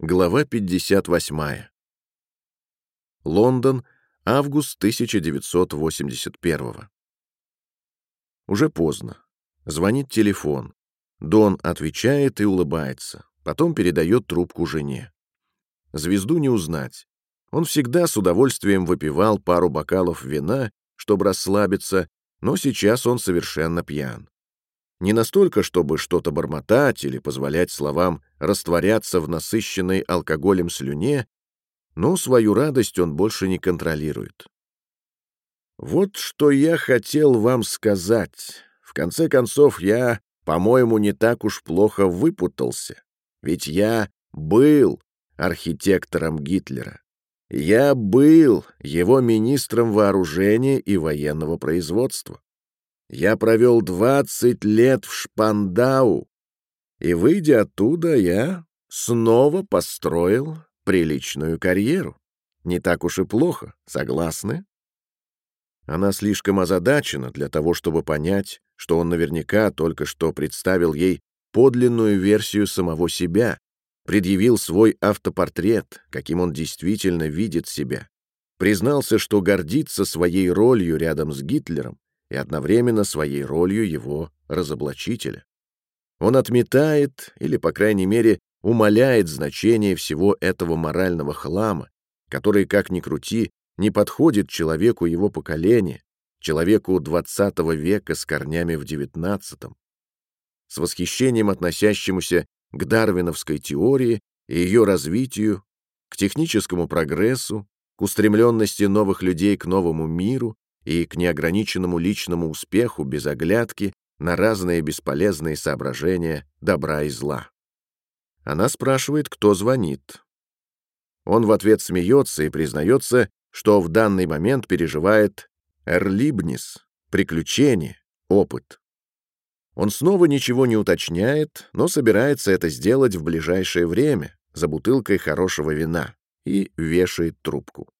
Глава 58. Лондон, август 1981. Уже поздно. Звонит телефон. Дон отвечает и улыбается. Потом передает трубку жене. Звезду не узнать. Он всегда с удовольствием выпивал пару бокалов вина, чтобы расслабиться, но сейчас он совершенно пьян. Не настолько, чтобы что-то бормотать или позволять словам растворяться в насыщенной алкоголем слюне, но свою радость он больше не контролирует. Вот что я хотел вам сказать. В конце концов, я, по-моему, не так уж плохо выпутался. Ведь я был архитектором Гитлера. Я был его министром вооружения и военного производства. Я провел двадцать лет в Шпандау, и, выйдя оттуда, я снова построил приличную карьеру. Не так уж и плохо, согласны? Она слишком озадачена для того, чтобы понять, что он наверняка только что представил ей подлинную версию самого себя, предъявил свой автопортрет, каким он действительно видит себя, признался, что гордится своей ролью рядом с Гитлером и одновременно своей ролью его разоблачителя. Он отметает, или, по крайней мере, умаляет значение всего этого морального хлама, который, как ни крути, не подходит человеку его поколения, человеку XX века с корнями в XIX. С восхищением относящемуся к дарвиновской теории и ее развитию, к техническому прогрессу, к устремленности новых людей к новому миру, и к неограниченному личному успеху без оглядки на разные бесполезные соображения добра и зла. Она спрашивает, кто звонит. Он в ответ смеется и признается, что в данный момент переживает эрлибнис, приключение, опыт. Он снова ничего не уточняет, но собирается это сделать в ближайшее время, за бутылкой хорошего вина, и вешает трубку.